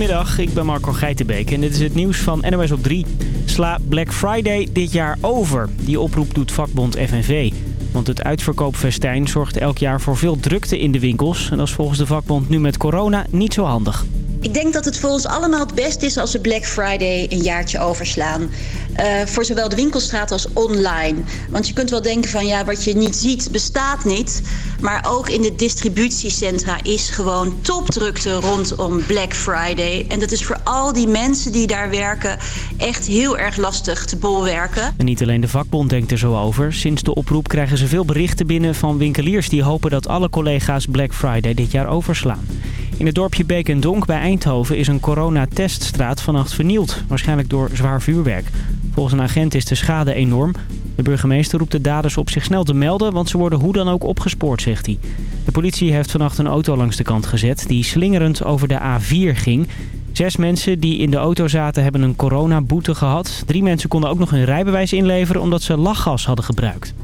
Goedemiddag, ik ben Marco Geitenbeek en dit is het nieuws van NOS op 3. Sla Black Friday dit jaar over. Die oproep doet vakbond FNV. Want het uitverkoopfestijn zorgt elk jaar voor veel drukte in de winkels. En dat is volgens de vakbond nu met corona niet zo handig. Ik denk dat het voor ons allemaal het best is als we Black Friday een jaartje overslaan. Uh, voor zowel de winkelstraat als online. Want je kunt wel denken van ja, wat je niet ziet bestaat niet. Maar ook in de distributiecentra is gewoon topdrukte rondom Black Friday. En dat is voor al die mensen die daar werken echt heel erg lastig te bolwerken. En niet alleen de vakbond denkt er zo over. Sinds de oproep krijgen ze veel berichten binnen van winkeliers... die hopen dat alle collega's Black Friday dit jaar overslaan. In het dorpje Beek en Donk bij Eindhoven is een coronateststraat vannacht vernield. Waarschijnlijk door zwaar vuurwerk. Volgens een agent is de schade enorm. De burgemeester roept de daders op zich snel te melden, want ze worden hoe dan ook opgespoord, zegt hij. De politie heeft vannacht een auto langs de kant gezet die slingerend over de A4 ging. Zes mensen die in de auto zaten hebben een coronaboete gehad. Drie mensen konden ook nog hun rijbewijs inleveren omdat ze lachgas hadden gebruikt.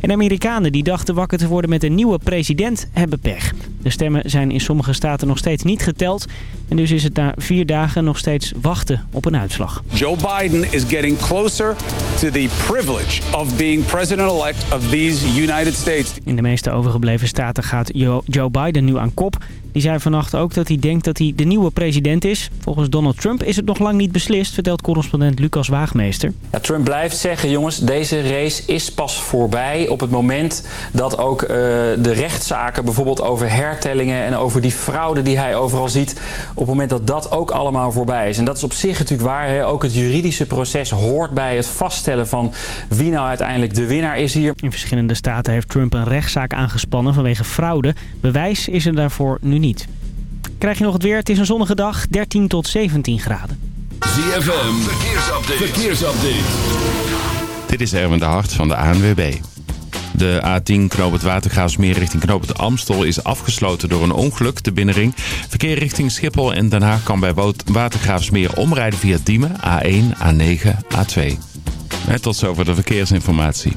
En Amerikanen die dachten wakker te worden met een nieuwe president hebben pech. De stemmen zijn in sommige staten nog steeds niet geteld. En dus is het na vier dagen nog steeds wachten op een uitslag. Joe Biden is getting closer to the privilege of being president-elect of these United States. In de meeste overgebleven staten gaat Joe Biden nu aan kop. Die zei vannacht ook dat hij denkt dat hij de nieuwe president is. Volgens Donald Trump is het nog lang niet beslist, vertelt correspondent Lucas Waagmeester. Ja, Trump blijft zeggen, jongens, deze race is pas voorbij op het moment dat ook uh, de rechtszaken, bijvoorbeeld over hertellingen en over die fraude die hij overal ziet, op het moment dat dat ook allemaal voorbij is. En dat is op zich natuurlijk waar. Hè? Ook het juridische proces hoort bij het vaststellen van wie nou uiteindelijk de winnaar is hier. In verschillende staten heeft Trump een rechtszaak aangespannen vanwege fraude. Bewijs is er daarvoor nu niet. Krijg je nog het weer? Het is een zonnige dag, 13 tot 17 graden. ZFM, verkeersupdate. verkeersupdate. Dit is Erwin de Hart van de ANWB. De A10 Knoop het Watergraafsmeer richting Knoop het Amstel is afgesloten door een ongeluk, de binnenring. Verkeer richting Schiphol en Den Haag kan bij Watergraafsmeer omrijden via Diemen, A1, A9, A2. En tot zover de verkeersinformatie.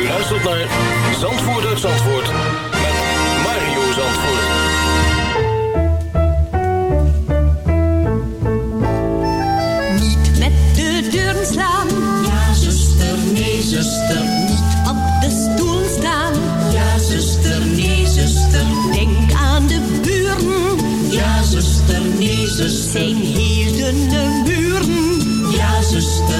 U luistert naar Zandvoort uit Zandvoort met Mario Zandvoort. Niet met de deuren slaan. Ja, zuster, nee, zuster. Niet op de stoel staan. Ja, zuster, nee, zuster. Denk aan de buren. Ja, zuster, nee, zuster. Zijn hier de buren. Ja, zuster,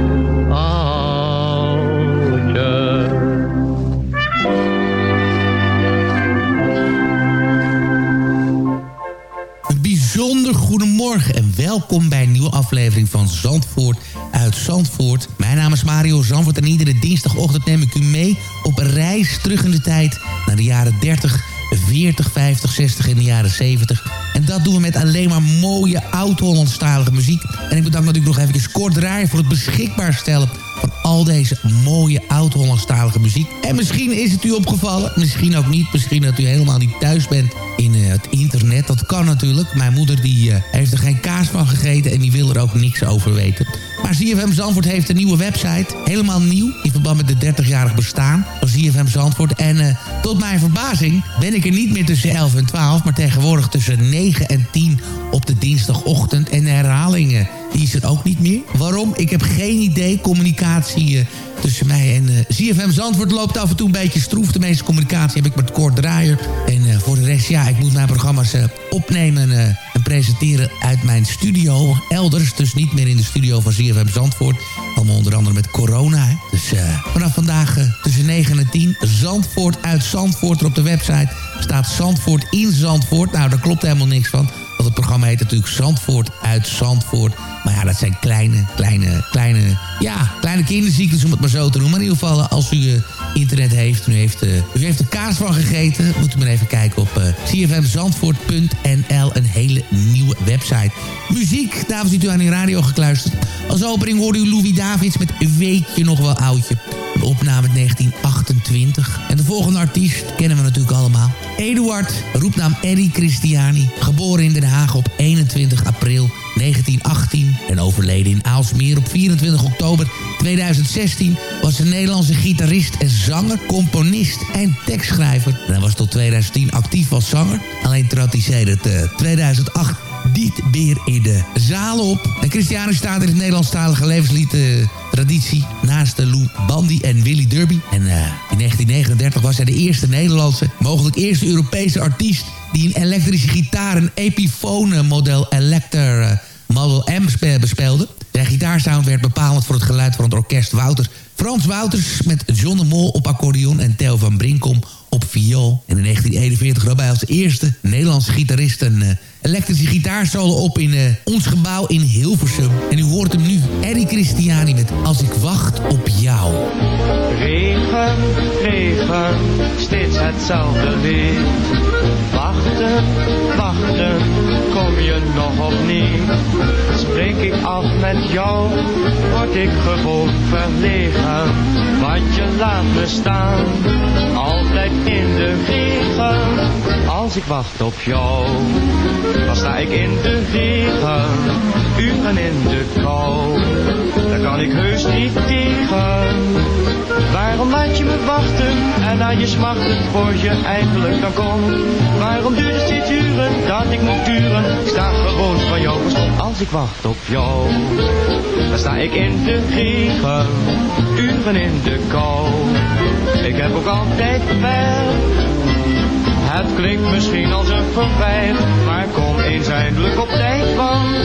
goedemorgen en welkom bij een nieuwe aflevering van Zandvoort uit Zandvoort. Mijn naam is Mario Zandvoort en iedere dinsdagochtend neem ik u mee op een reis terug in de tijd naar de jaren 30, 40, 50, 60 en de jaren 70. En dat doen we met alleen maar mooie oud-Hollandstalige muziek. En ik bedank natuurlijk nog even Kort Draaier voor het beschikbaar stellen van al deze mooie oud-Hollandstalige muziek. En misschien is het u opgevallen, misschien ook niet. Misschien dat u helemaal niet thuis bent in eh, het internet. Dat kan natuurlijk. Mijn moeder die, eh, heeft er geen kaas van gegeten en die wil er ook niks over weten. Maar ZFM Zandvoort heeft een nieuwe website. Helemaal nieuw. In verband met de 30-jarig bestaan van ZFM Zandvoort. En eh, tot mijn verbazing ben ik er niet meer tussen 11 en 12. Maar tegenwoordig tussen 9 en 10 op de dinsdagochtend. En de herhalingen is er ook niet meer. Waarom? Ik heb geen idee. Communicatie eh, tussen mij en eh ZFM Zandvoort loopt af en toe een beetje stroef. De meeste communicatie heb ik met Kort Draaier. En eh, voor de rest, ja, ik moet mijn programma's opnemen en presenteren uit mijn studio. Elders, dus niet meer in de studio van ZFM Zandvoort. Allemaal onder andere met corona. Dus vanaf vandaag tussen 9 en 10. Zandvoort uit Zandvoort. Er op de website staat Zandvoort in Zandvoort. Nou, daar klopt helemaal niks van. Want het programma heet natuurlijk Zandvoort uit Zandvoort. Maar ja, dat zijn kleine, kleine, kleine, ja, kleine kinderziektes om het maar zo te noemen. Maar in ieder geval, eh, als u eh, internet heeft, u heeft, eh, u heeft er kaas van gegeten, moet u maar even kijken op eh cfmzandvoort.nl. Een hele nieuwe website. Muziek, daarvoor ziet u aan uw radio gekluisterd. Als opening hoorde u Louis Davids met Weet je nog wel oudje. Een opname uit 1928. En de volgende artiest kennen we natuurlijk allemaal. Eduard, roepnaam Eddie Christiani. Geboren in Den Haag op 21 april 1918 en overleden in Aalsmeer op 24 oktober 2016... was een Nederlandse gitarist en zanger, componist en tekstschrijver. En hij was tot 2010 actief als zanger. Alleen trad hij sedert eh, 2008 niet meer in de zalen op. En Christiane staat in het Nederlandstalige levenslied... eh, traditie naast de Lou Bandy en Willy Derby. En eh, in 1939 was hij de eerste Nederlandse, mogelijk eerste Europese artiest... die een elektrische gitaar, een Epiphone model Elector eh, Model M spe- bespeelde. Zijn gitaarsound werd bepalend voor het geluid van het orkest Wouters. Frans Wouters met John de Mol op accordeon en Theo van Brinkom op viool. En in 1941 nam hij als eerste Nederlandse gitarist een eh, elektrische gitaarsolo op in eh, ons gebouw in Hilversum. En u hoort hem nu, Eddie Christiani met Als ik wacht op jou. Regen, regen, steeds hetzelfde weer. Wachten, wachten, kom je nog opnieuw? Spreek ik af met jou, word ik gewoon verlegen. Want je laat me staan, altijd in de regen. Als ik wacht op jou, dan sta ik in de regen. Uren in de kou, daar kan ik heus niet tegen. Waarom laat je me wachten en na je smachten voor je eindelijk dan komt? Waarom duurt het steeds uren dat ik moet duren? Ik sta gewoon van jou als ik wacht op jou. Dan sta ik in de regen, uren in de kou. Ik heb ook altijd ver. Het klinkt misschien als een verwijt, maar kom eens eindelijk op tijd, want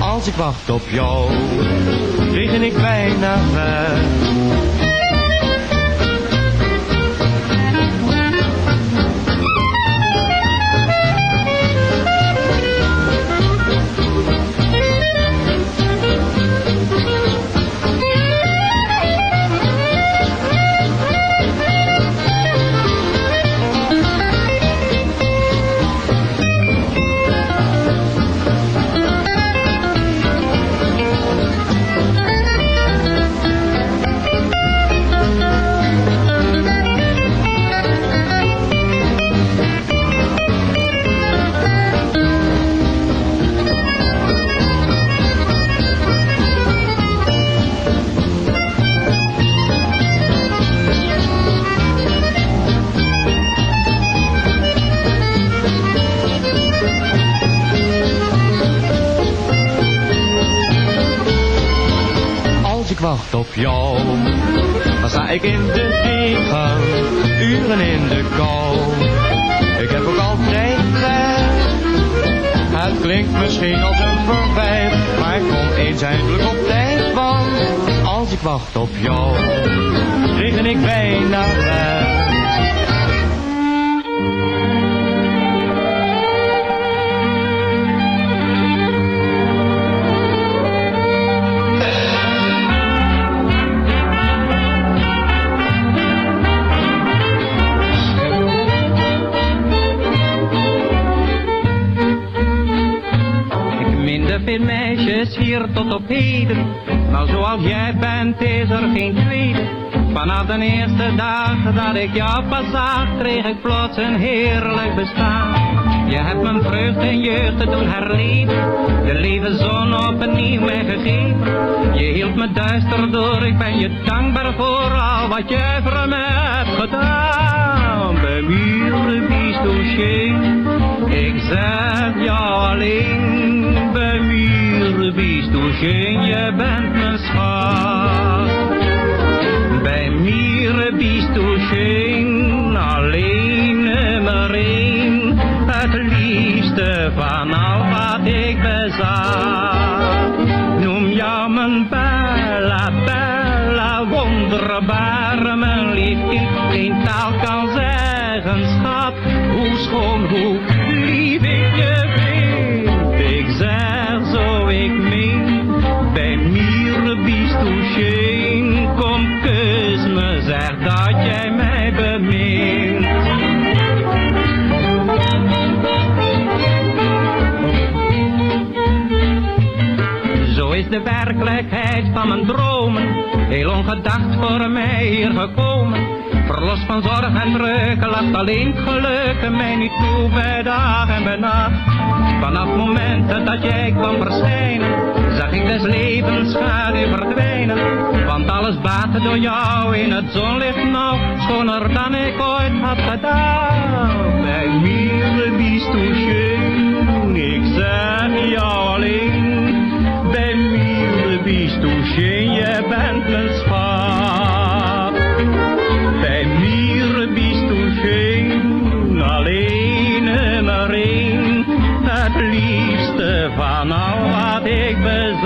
als ik wacht op jou, regen ik bijna ver. Ik wacht op jou, dan sta ik in de regen, uren in de kou. Ik heb ook altijd ver. Het klinkt misschien als een verwijt, maar kom eens eindelijk op tijd, want als ik wacht op jou, regen ik bijna weg. Veel meisjes hier tot op heden, maar zoals jij bent is er geen tweede. Vanaf de eerste dag dat ik jou pas zag, kreeg ik plots een heerlijk bestaan. Je hebt mijn vreugd en jeugd te doen herleven, de leven zon opnieuw mij gegeven. Je hield me duister door, ik ben je dankbaar voor al wat jij voor me hebt gedaan. Bij scheen, ik zeg jou alleen. Bij muren biest scheen, je bent mijn schat. Bij mieren biest scheen, alleen nummer één. Het liefste van al wat ik bezat. Noem jou mijn bella, bella, wonderbaar, werkelijkheid van mijn dromen heel ongedacht voor mij hier gekomen. Verlost van zorg en druk, lacht alleen geluk mij niet toe bij dag en bij nacht. Vanaf het moment dat jij kwam verschijnen, zag ik des levens schaduw verdwijnen. Want alles baatte door jou in het zonlicht nou, schoner dan ik ooit had gedaan. Bij mir bist du schön, ik zeg jou alleen. Schön, je bent mijn schat. Bij du schön, alleen en maar één. Het liefste van al wat ik bezat.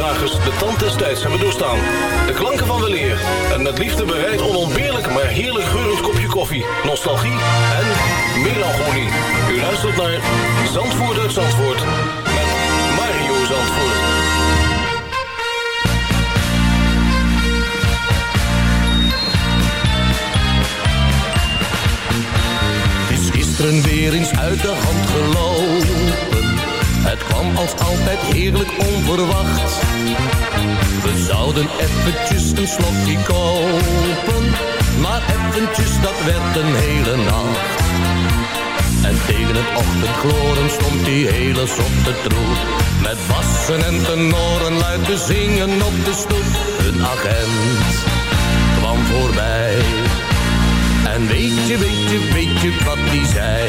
geluidsdragers de tand des tijds hebben doorstaan. De klanken van weleer en met liefde bereid onontbeerlijk maar heerlijk geurend kopje koffie, nostalgie en melancholie. U luistert naar Zandvoort uit Zandvoort met Mario Zandvoort. Is gisteren weer eens uit de hand gelopen. Als altijd heerlijk onverwacht. We zouden eventjes een slokje kopen. Maar eventjes, dat werd een hele nacht. En tegen het ochtendgloren stond die hele zotte troep. Met bassen en tenoren luid te zingen op de stoep. Een agent kwam voorbij. En weet je, weet je, weet je wat die zei?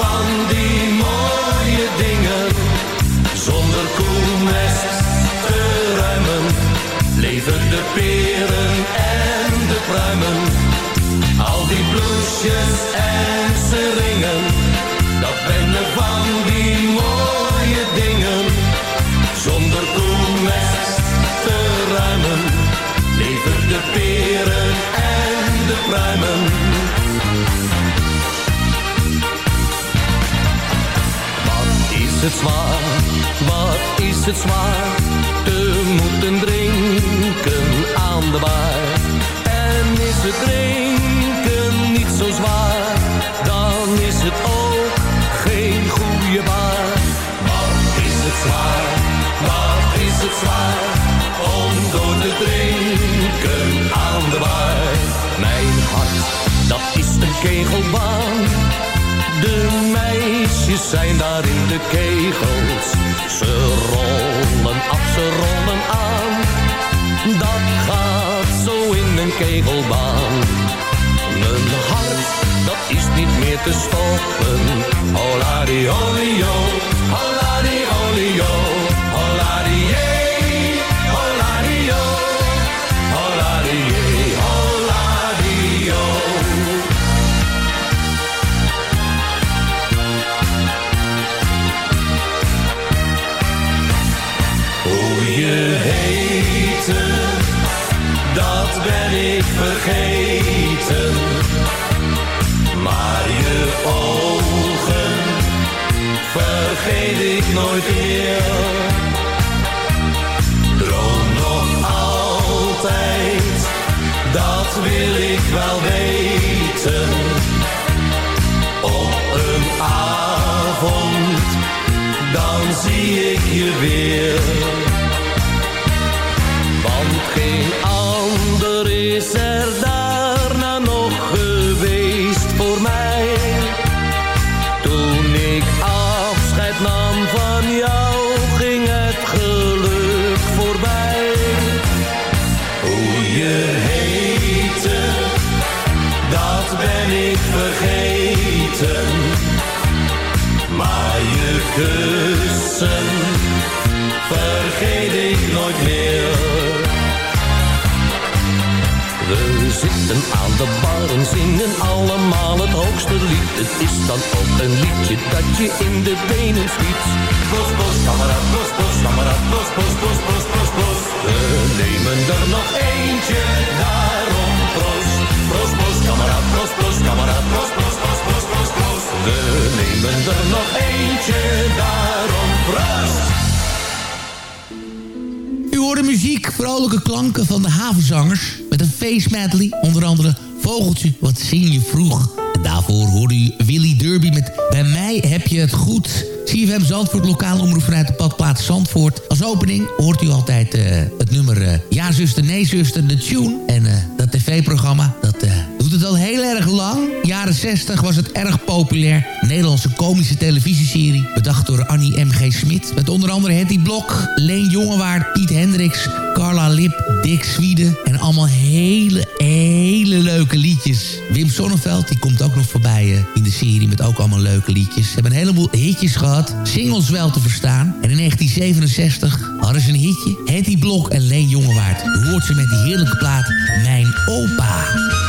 van die het zwaar, wat is het zwaar, te moeten drinken aan de bar. En is het drinken niet zo zwaar, dan is het ook geen goede baar. Wat is het zwaar, wat is het zwaar, in de kegels. Ze rollen af, ze rollen aan. Dat gaat zo in een kegelbaan. Mijn hart, dat is niet meer te stoppen. Holari, olio, Bij mij heb je het goed. CFM Zandvoort, lokale omroep vanuit de badplaats Zandvoort. Als opening hoort u altijd eh, het nummer eh, Ja zuster, nee zuster, de tune. En eh, dat tv-programma, dat doet het al heel erg lang. Jaren 60 was het erg populair. Nederlandse komische televisieserie. Bedacht door Annie M.G. Smit. Met onder andere Hetty Blok, Leen Jongewaard, Piet Hendricks, Carla Lip, Dick Zwieden. En allemaal hele, hele leuke liedjes. Wim Sonneveld, die komt ook nog voorbij eh, in de serie met ook allemaal leuke liedjes. Ze hebben een heleboel hitjes gehad. Singles wel te verstaan. En in 1967 hadden ze een hitje. Hetty Blok en Leen Jongewaard. Hoort ze met die heerlijke plaat Mijn Opa.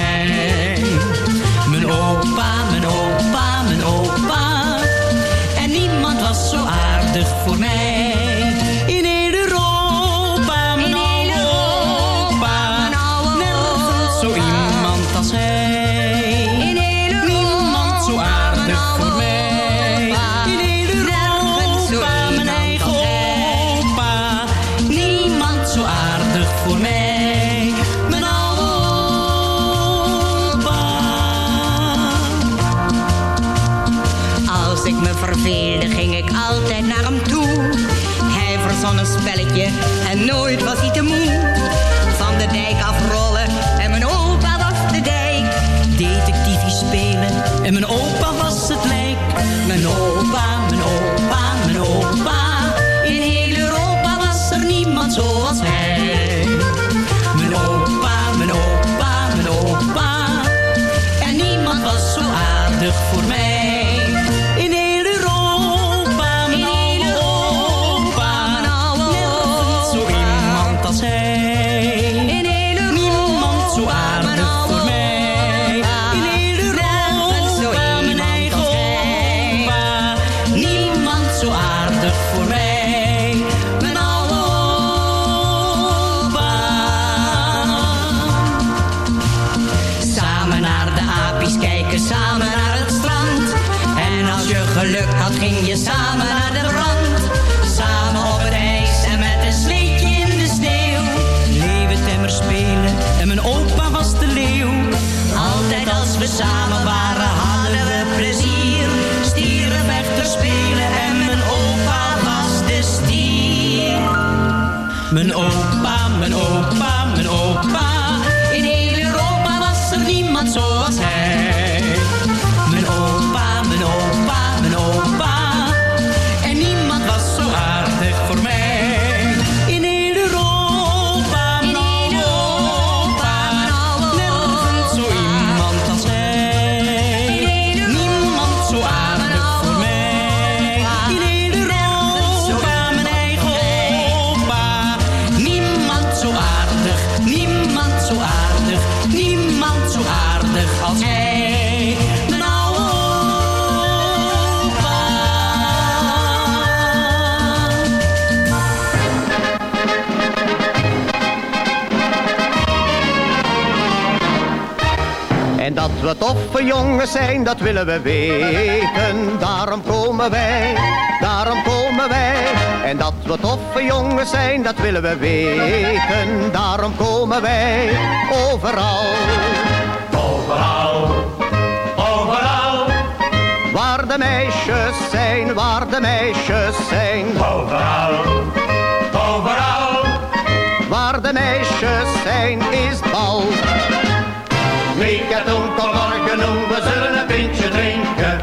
Mijn opa, mijn En dat we toffe jongens zijn, dat willen we weten. Daarom komen wij, daarom komen wij. En dat we toffe jongens zijn, dat willen we weten. Daarom komen wij overal. Overal, overal. Waar de meisjes zijn, waar de meisjes zijn. Overal, overal. Waar de meisjes zijn, is het bal. Meekatoen, kom morgen om, we zullen een pintje drinken.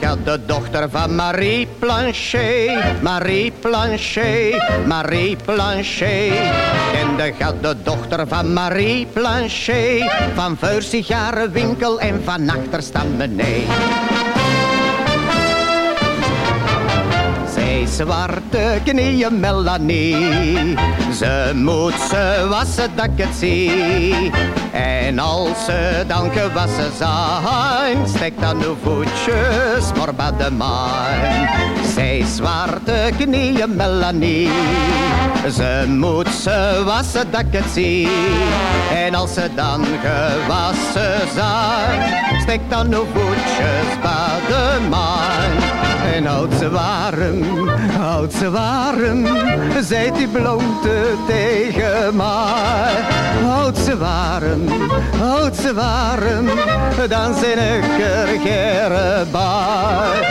Gaat de dochter van Marie Planchet, Marie Planchet, Marie Planchet. Kende gaat de dochter van Marie Planchet, van vuur sigarenwinkel en van achterstand beneden. Zwarte knieën Melanie, ze moet ze wassen dat ik het zie. En als ze dan gewassen zijn, steekt dan uw voetjes maar bij de maan. Zij zwarte knieën Melanie, ze moet ze wassen dat ik het zie. En als ze dan gewassen zijn, steekt dan uw voetjes bij de maan. En houd ze warm, houd ze warm, zijt die blonde tegen mij. Houd ze warm, houd ze warm, dan zijn ik er gere bij.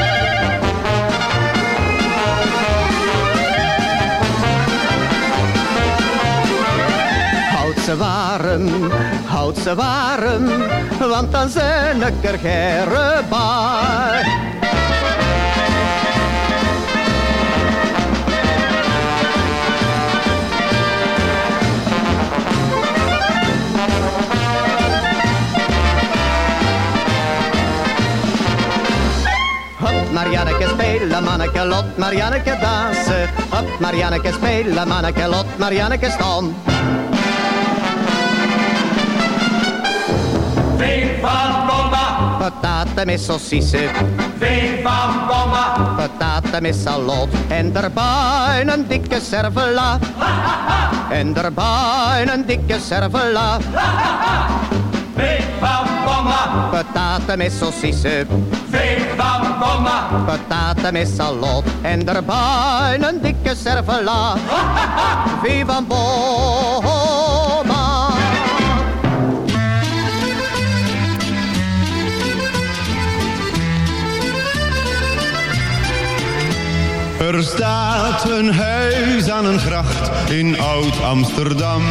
Houd ze warm, houd ze warm, want dan zijn ik er Marianneke spelen, manneke lot, Marianneke dansen. Hop, Marianneke spelen, manneke lot, Marianneke staan. Viva bomba, Pataten met saucissen, viva bomba, pataten met salot. En daarbij een dikke servela. En daarbij een dikke servela. viva bomba, Pataten met saucissen, viva bomba, pataten met salot. En daarbij een dikke servela. Viva bomba. Er staat een huis aan een gracht in Oud-Amsterdam.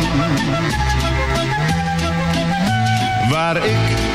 Waar ik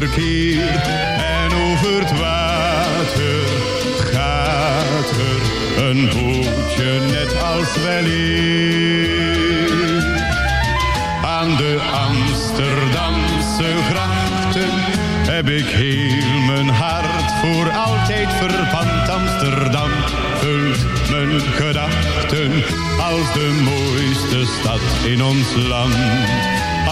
En over het water gaat er een bootje net als weleer. Aan de Amsterdamse grachten heb ik heel mijn hart voor altijd verband. Amsterdam vult mijn gedachten als de mooiste stad in ons land.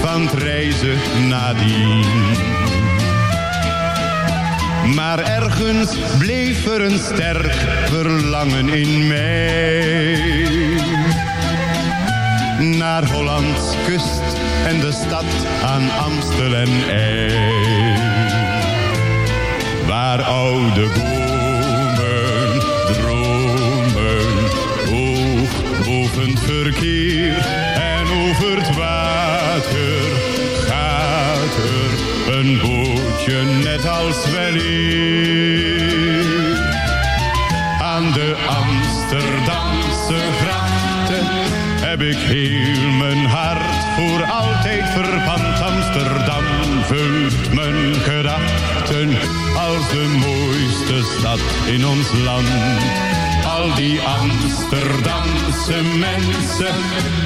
van het reizen nadien. Maar ergens bleef er een sterk verlangen in mij. Naar Hollands kust en de stad aan Amstel en IJ. Waar oude bomen dromen, hoog boven verkeer en over het water gaat er een bootje net als weleer. Aan de Amsterdamse grachten heb ik heel mijn hart voor altijd verpand. Amsterdam vult mijn gedachten als de mooiste stad in ons land. Al die Amsterdamse mensen,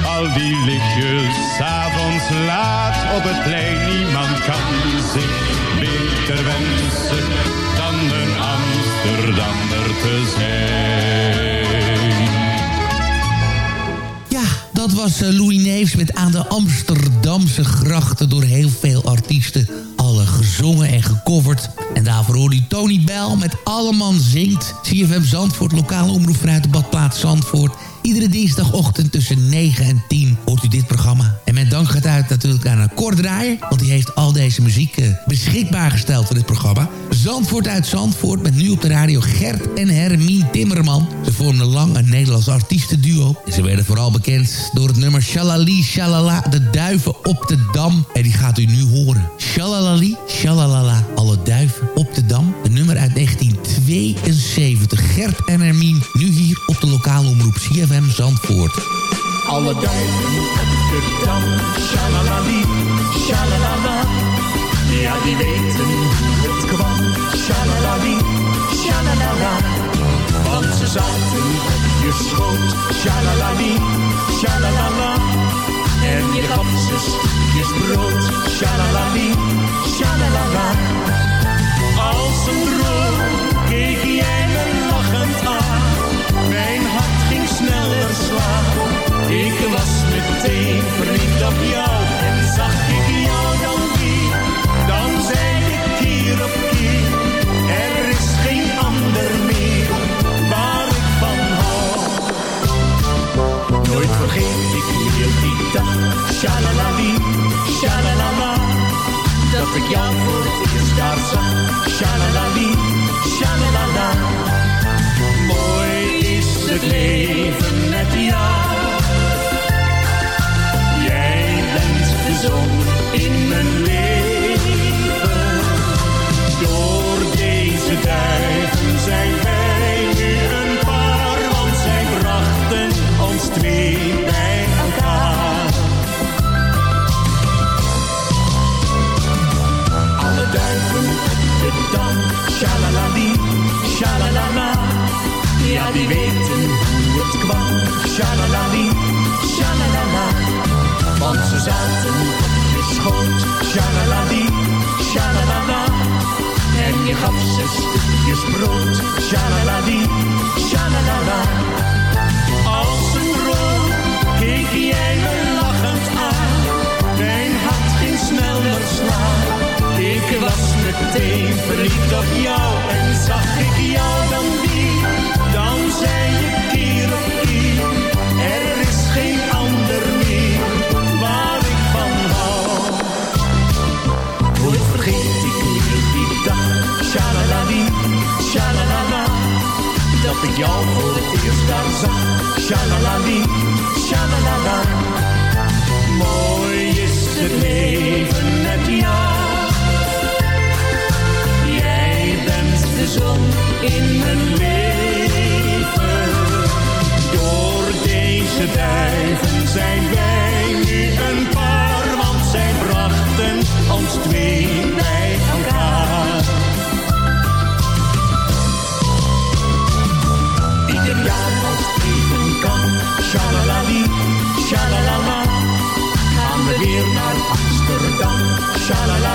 al die lichtjes, avonds laat op het plein. Niemand kan zich beter wensen dan een Amsterdammer te zijn. Ja, dat was eh, Louis Neefs met aan de Amsterdamse grachten door heel veel artiesten. Gezongen en gecoverd. En daarvoor hoorde u Tony Bell met Alleman Zingt. CFM Zandvoort, lokale omroep vanuit de badplaats Zandvoort. Iedere dinsdagochtend tussen 9 en 10 hoort u dit programma. Mijn dank gaat uit natuurlijk aan Kort Draaier... want die heeft al deze muziek eh, beschikbaar gesteld voor dit programma. Zandvoort uit Zandvoort met nu op de radio Gert en Hermine Timmerman. Ze vormden lang een Nederlands artiestenduo. En ze werden vooral bekend door het nummer Shalali Shalala, de duiven op de dam. En die gaat u nu horen. Shalalali, shalalala, alle duiven op de dam. Een nummer uit 1972. Gert en Hermine, nu hier op de lokale omroep CFM Zandvoort. Alle duiven op de dam, shalalali, shalalala. Ja, die weten het kwam, shalalali, shalalala. Want ze zaten op je schoot, shalalali, shalalala. En je gaf ze stukjes brood, shalalali, shalalala. Als een droom Ik was meteen verliefd op jou. En zag ik jou dan weer. Dan zei ik keer op keer. Er is geen ander meer waar ik van hou. Nooit vergeet ik meer die dag. Shalalali, shalalala. Dat ik jou voor het eerst daar zag. Shalalali, shalalala. Mooi is het leven met jou. In mijn leven. Door deze duiven zijn wij nu een paar, want zij brachten ons twee bij elkaar. Alle duiven op de dam, shalalali, shalalala. Ja, die weten hoe het kwam, shalalali. Want ze zaten op je schoot, shalalali, shalalala. En je gaf ze stukjes brood, shalalali, shalalala. Als een droom keek jij me lachend aan. Mijn hart ging sneller slaan. Ik was meteen verliefd op jou en zag ik jou dan weer. Dan zei je ik jou voor het eerst daar zag, shalalali, shalalala. Mooi is het leven met jou. Jij bent de zon in mijn leven. Door deze duiven zijn wij nu een paar, want zij brachten ons twee Amsterdam, shalalali, shalalala.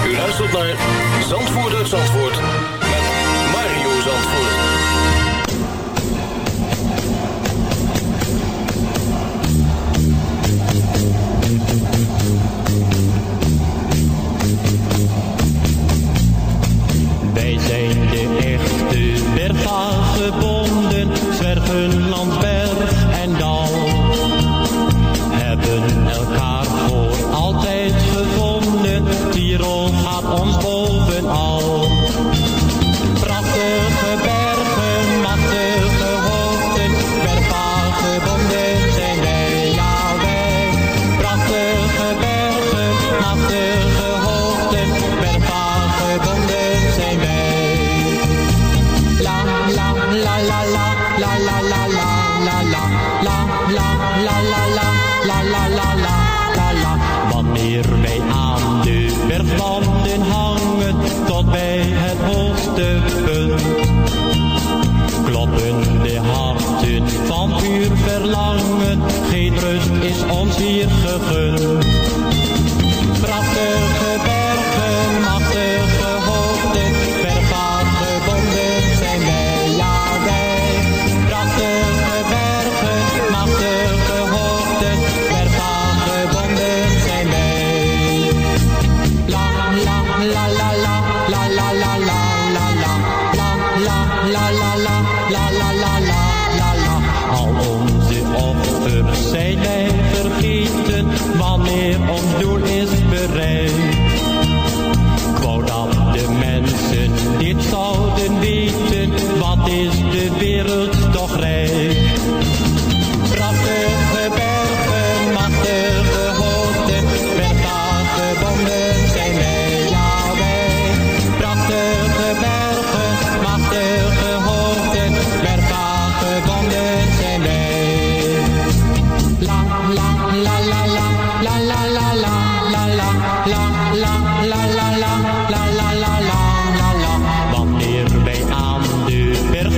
U luistert naar Zandvoort Zandvoort met Mario Zandvoort. Wij zijn de echte bergvagebonden, zwerven langs berg en dal. Hebben elkaar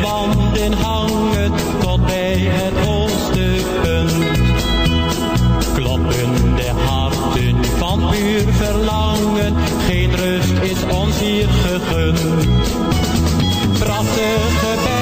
de bergwanden hangen tot bij het punt Kloppen de harten van puur verlangen Geen rust is ons hier gegund. Prachtige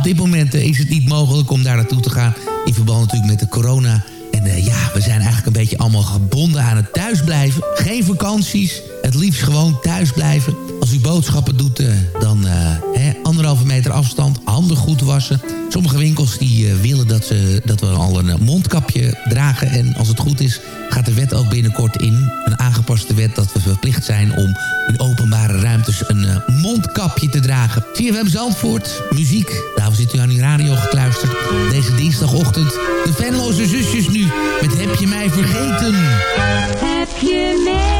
op dit moment eh, is het niet mogelijk om daar naartoe te gaan. In verband natuurlijk met de corona. En eh, ja, we zijn eigenlijk een beetje allemaal gebonden aan het thuisblijven. Geen vakanties, het liefst gewoon thuis blijven. Als u boodschappen doet, eh, dan hè, anderhalve meter afstand, handen goed wassen. Sommige winkels die eh, willen dat, ze, dat we al een eh, mondkapje dragen. En als het goed is, gaat de wet ook binnenkort in. Een aangepaste wet dat we verplicht zijn om in openbare ruimtes een eh, mondkapje te dragen. CFM Zandvoort, muziek. Daarvoor zit u aan uw radio gekluisterd. Deze dinsdagochtend de Venloze zusjes nu met Heb je mij vergeten? Heb je mij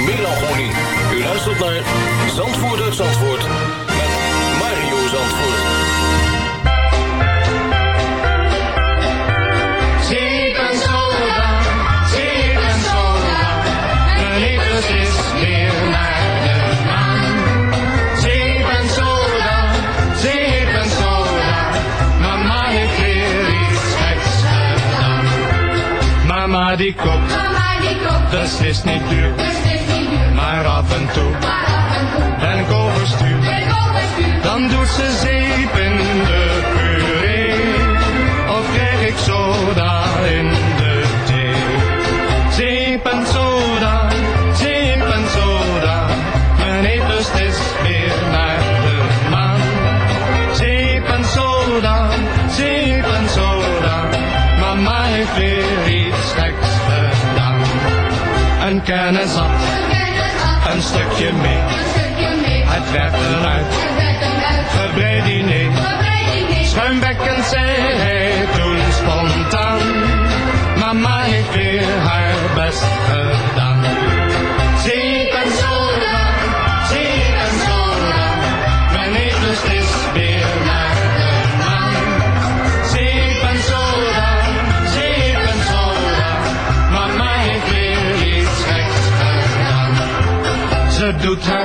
melancholie. U luistert naar Zandvoort uit Zandvoort met Mario Zandvoort. Zeep en soda, zeep en soda. Mijn eters is weer naar de maan. Zeep en soda, zeep en soda. Mama heeft weer iets geks gedaan. Mama die koopt, beslist niet duur. Maar af en toe, ben ik overstuur. Dan doet ze zeep in de puree. Of krijg ik soda in de thee. Zeep en soda, zeep en soda. Mijn eetlust is weer naar de maan. Zeep en soda, zeep en soda. Mama heeft weer iets geks gedaan. Een kennis had, een stukje mee. Het werd eruit, gebreid diner. Schuimbekkend zei Ze doet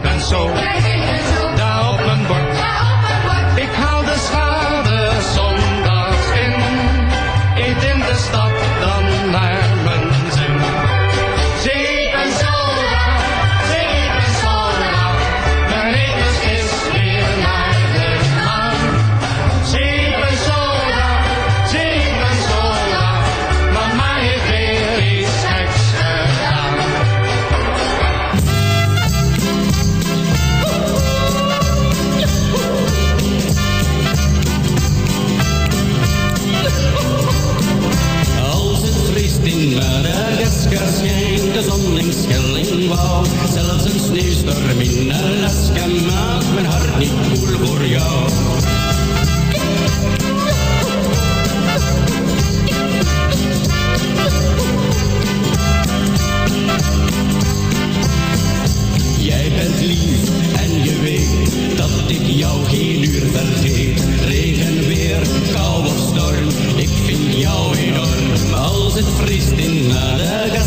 Krijg zeep en Zelfs een sneeuwstorm in Alaska mijn hart niet koel voor jou. Jij bent lief en je weet dat ik jou geen uur vergeet. Regen, weer, kou of storm, ik vind jou enorm. Als het vriest in Madagaskar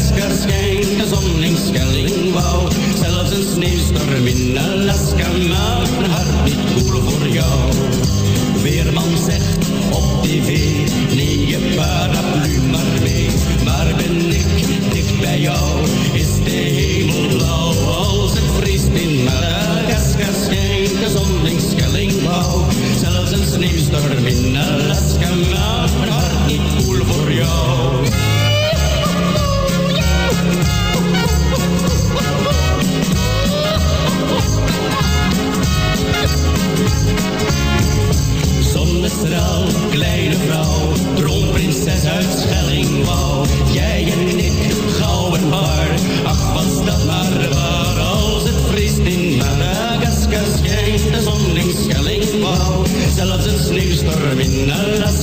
Naar naar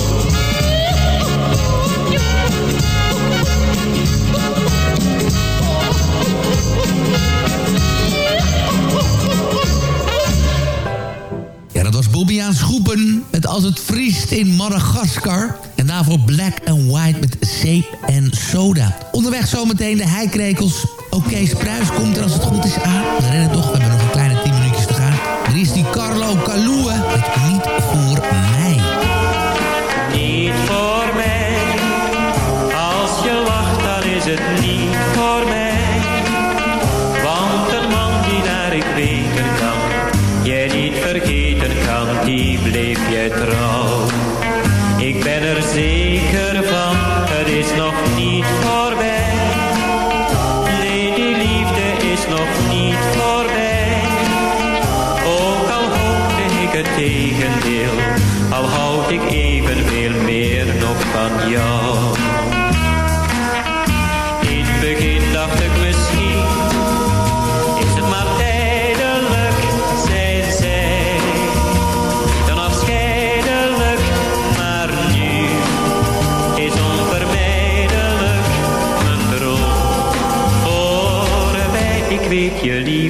voor. Ja, dat was Bobby aan Schoepen met Als het vriest in Madagaskar. En daarvoor Black and White met Zeep en Soda. Onderweg zometeen de heikrekels. Oké, Spruis komt er als het goed is aan. We rennen toch, we hebben is die Carlo Kaloe? Het niet voor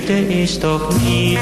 liefde is toch niet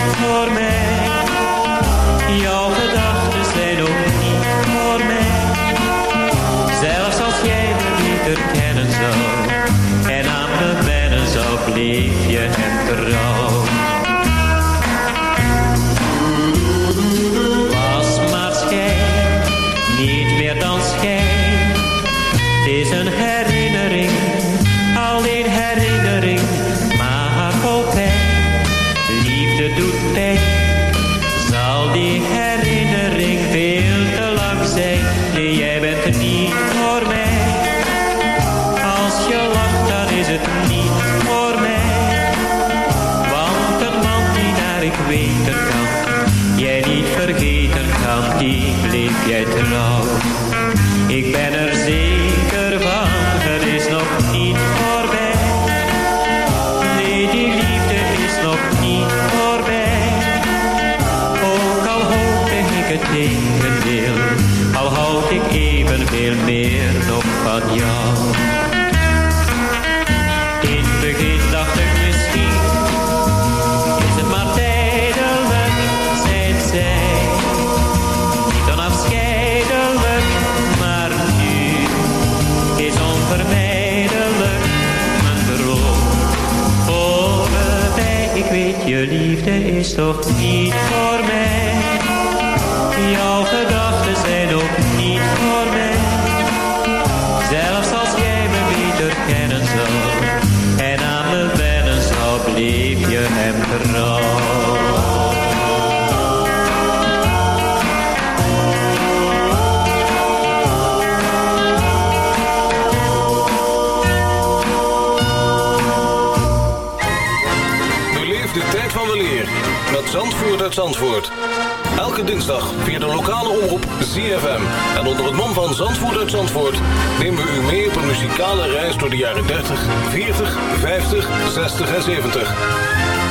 60 en 70.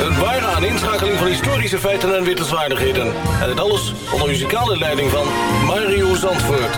Een ware aaninschakeling van historische feiten en wittelswaardigheden. En het alles onder muzikale leiding van Mario Zandvoort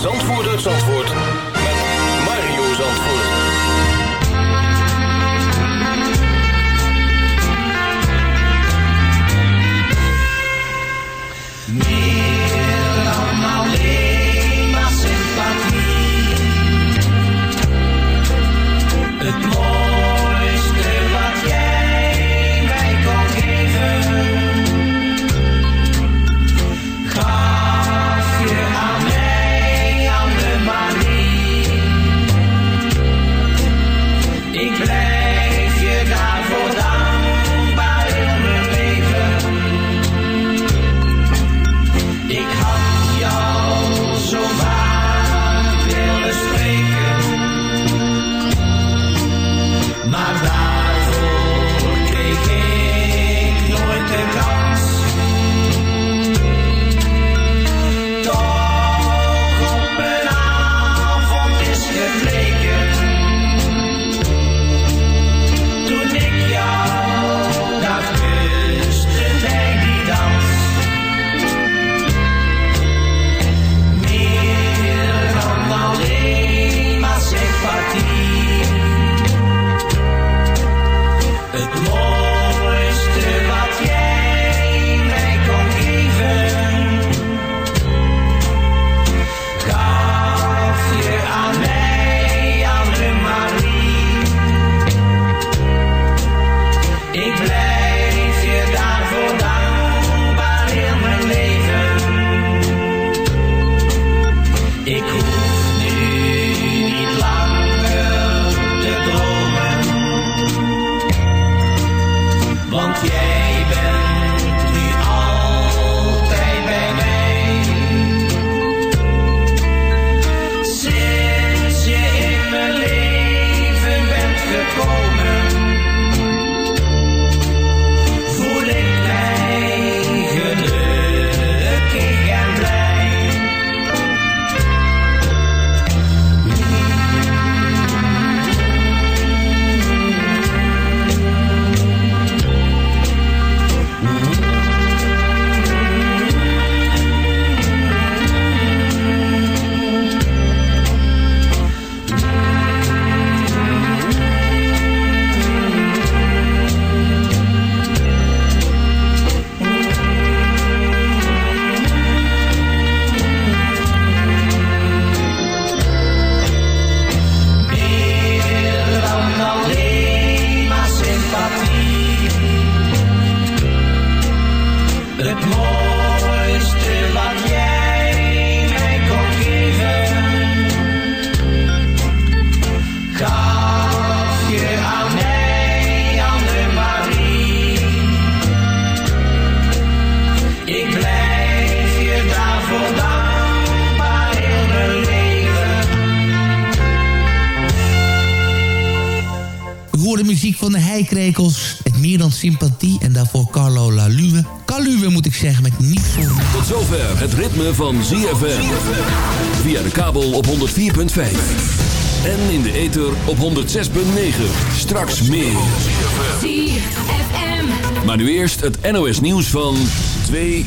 Zandvoort uit Zandvoort. Met Mario Zandvoort. Nella malema sympathie. Het mooie. Sympathie. En daarvoor Carlo Laluwe. Caluwe moet ik zeggen, met niet voor. Tot zover het ritme van ZFM. Via de kabel op 104.5. En in de ether op 106.9. Straks meer. ZFM. Maar nu eerst het NOS nieuws van 2